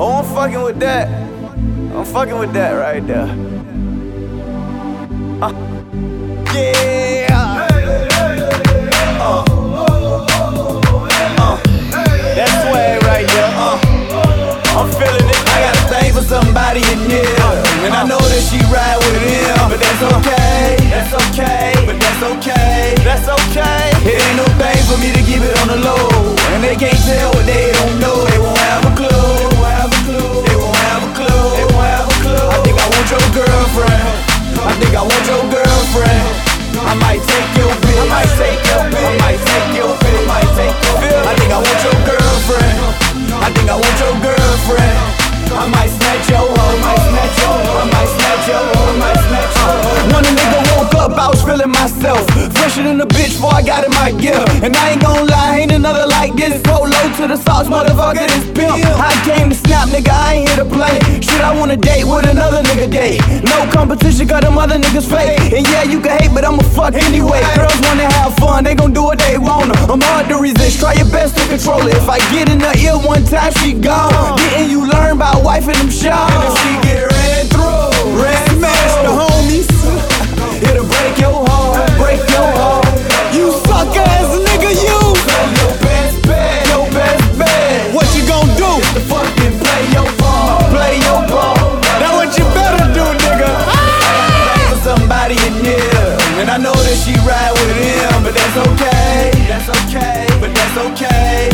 Oh, I'm fucking with that. I'm fucking with that right there. Uh, yeah. Myself. Fresher than a bitch before I got in my gear. And I ain't gon' lie, ain't another like this. Polo to the sauce, motherfucker, this pimp. I came to snap, nigga, I ain't here to play. Should I wanna date with another nigga date? No competition, cause them other niggas fake. And yeah, you can hate, but I'ma fuck anyway. Girls wanna have fun, they gon' do what they wanna. I'm hard to resist, try your best to control it. If I get in her ear one time, she gone. Uh-huh. Didn't you learn okay. But that's okay.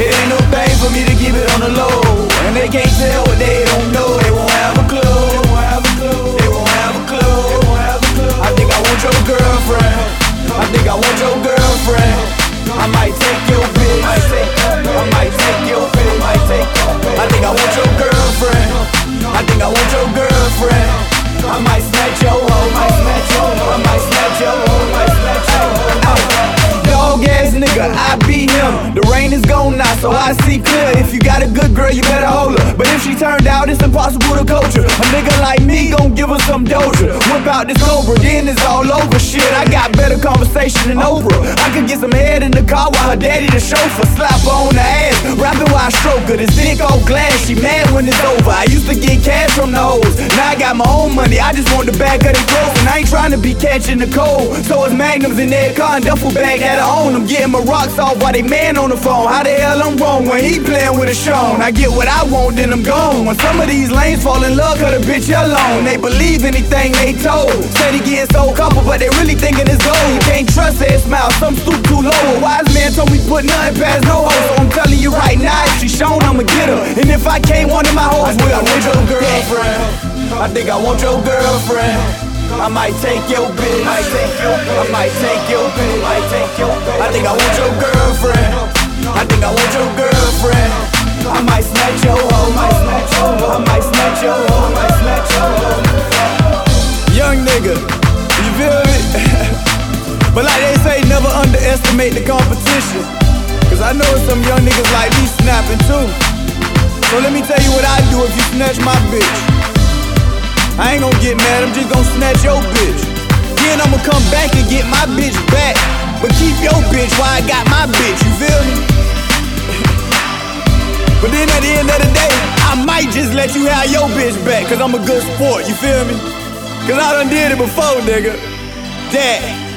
It ain't no thing for me to keep it on the low, and they can't tell what they don't know. They won't have a clue. They won't have a clue. They won't have a clue. I think I want your girlfriend. I think I want your girlfriend. I might take your bitch. I might take your bitch. I think I want your girlfriend. Him. The rain is gone now, so I see clear. A good girl, you better hold her. But if she turned out, it's impossible to coach her. A nigga like me gon' give her some doja. Whip out this cobra, then it's all over. Shit, I got better conversation than Oprah. I could get some head in the car while her daddy the chauffeur. Slap her on the ass, rapping while I stroke her. This dick all glass, she mad when it's over. I used to get cash from the hoes. Now I got my own money, I just want the back of the clothes. And I ain't trying to be catching the cold. So it's magnums in their car and duffel bag that I own. I'm getting my rocks off while they man on the phone. How the hell I'm wrong when he playing with a I get what I want, then I'm gone. When some of these lanes fall in love, cut a bitch alone. They believe anything they told. Said he getting so couple, but they really thinking it's gold. You can't trust their smile, some stoop too low. A wise man told me put nothing past no hoe. So I'm telling you right now, if she shown, I'ma get her. And if I can't, one of my hoes will. I want your girlfriend. I think I want your girlfriend. I might take your bitch. I might take your bitch. I might take your bitch. I might take your bitch. Competition. Cause I know some young niggas like me snapping too. So let me tell you what I do if you snatch my bitch. I ain't gon' get mad, I'm just gon' snatch your bitch. Then I'ma come back and get my bitch back. But keep your bitch while I got my bitch, you feel me? but then at the end of the day, I might just let you have your bitch back, cause I'm a good sport, you feel me? Cause I done did it before, nigga. That.